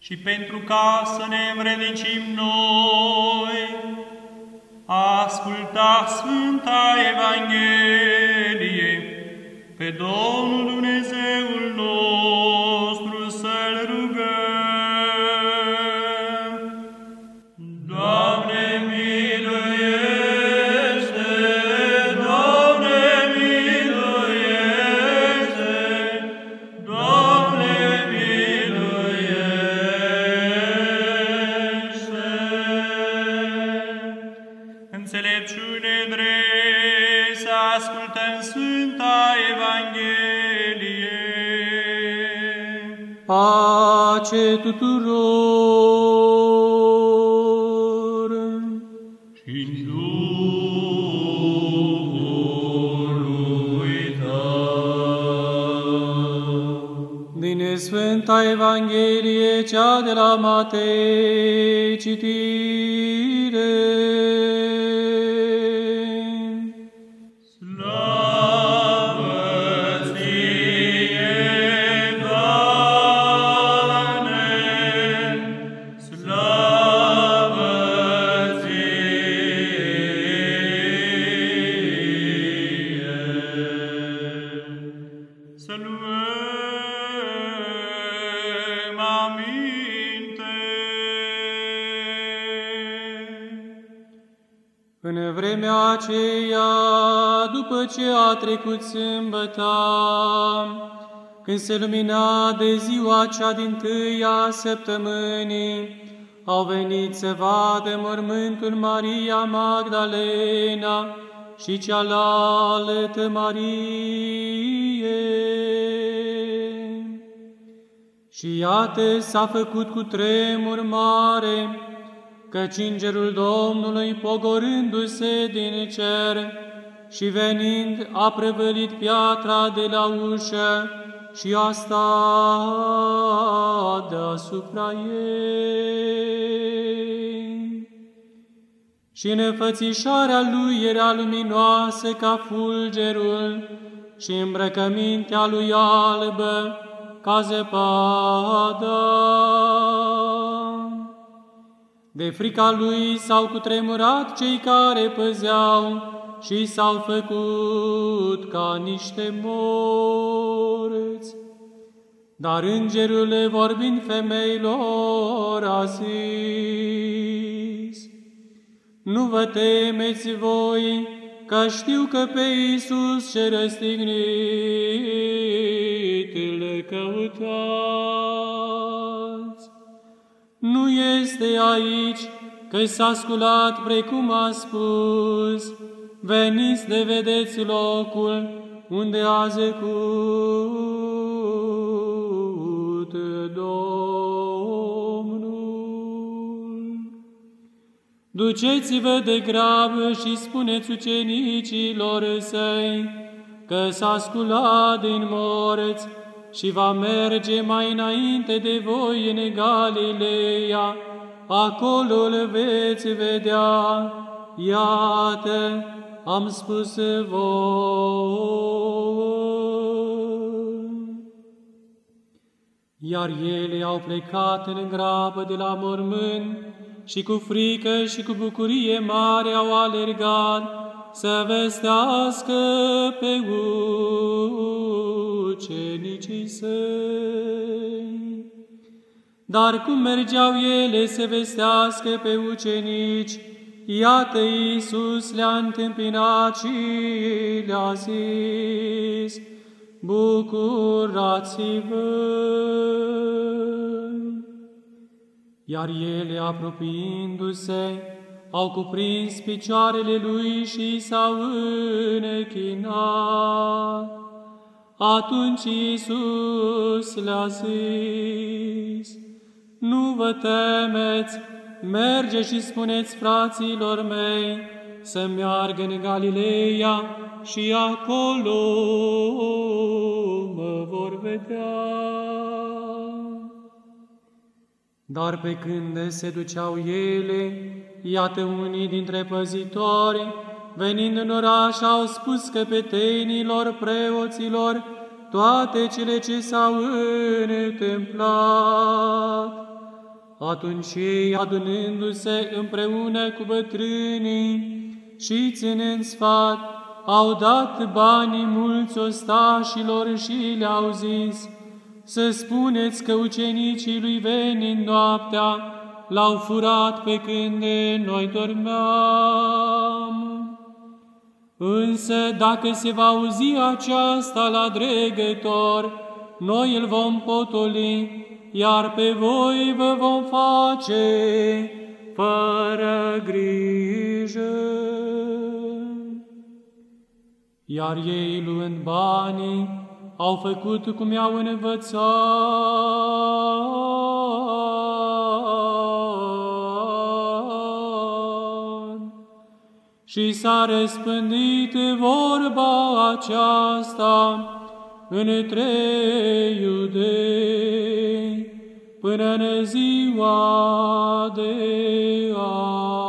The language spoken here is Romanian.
și pentru ca să ne învrednicim noi, asculta Sfânta Evanghelie pe Domnul Dumnezeul Înțelepciune drept să ascultăm Sfânta Evanghelie. Pace tuturor! și în Duhul lui Tău. Din Sfânta Evanghelie, cea de la Matei, citire. Să luăm aminte. În vremea aceea, după ce a trecut sâmbăta, când se lumina de ziua cea din tâia săptămânii, au venit să vadă mormântul Maria Magdalena și cealaltă Marie. Și iată s-a făcut cu tremur mare, căci îngerul Domnului, pogorându-se din cer și venind, a prăvălit piatra de la ușă și a stat deasupra ei. Și înfățișarea lui era luminoasă ca fulgerul și îmbrăcămintea lui albă ca zăpada. De frica lui s-au cutremurat cei care păzeau și s-au făcut ca niște morți. Dar îngerul vorbind femeilor a zis, Nu vă temeți voi, că știu că pe Iisus ce răstignit îl căutați. Nu este aici, că s-a sculat precum a spus, veniți de vedeți locul unde a zăcut Duceți-vă de grabă și spuneți ucenicilor săi că s-a sculat din morți și va merge mai înainte de voi în Galileea, acolo îl veți vedea. Iată, am spus voi. Iar ele au plecat în grabă de la mormânt și cu frică și cu bucurie mare au alergat să vestească pe ucenicii săi. Dar cum mergeau ele să vestească pe ucenici, iată Iisus le-a întâmpinat și le-a zis, Bucurați-vă! Iar ele, apropiindu-se, au cuprins picioarele lui și s-au închinat. Atunci Iisus le-a zis, Nu vă temeți, merge și spuneți fraților mei să meargă în Galileea și acolo mă vor vedea. Dar pe când se duceau ele, iată unii dintre păzitori, venind în oraș, au spus căpetenilor preoților toate cele ce s-au întâmplat. Atunci ei, adunându-se împreună cu bătrânii și ținând sfat, au dat banii mulți ostașilor și le-au zis, să spuneți că ucenicii lui venind noaptea l-au furat pe când noi dormeam. Însă dacă se va auzi aceasta la dregător, noi îl vom potoli, iar pe voi vă vom face fără grijă. Iar ei, luând banii, au făcut cum i-au învățat. Și s-a răspândit vorba aceasta între iudei până în ziua de astăzi.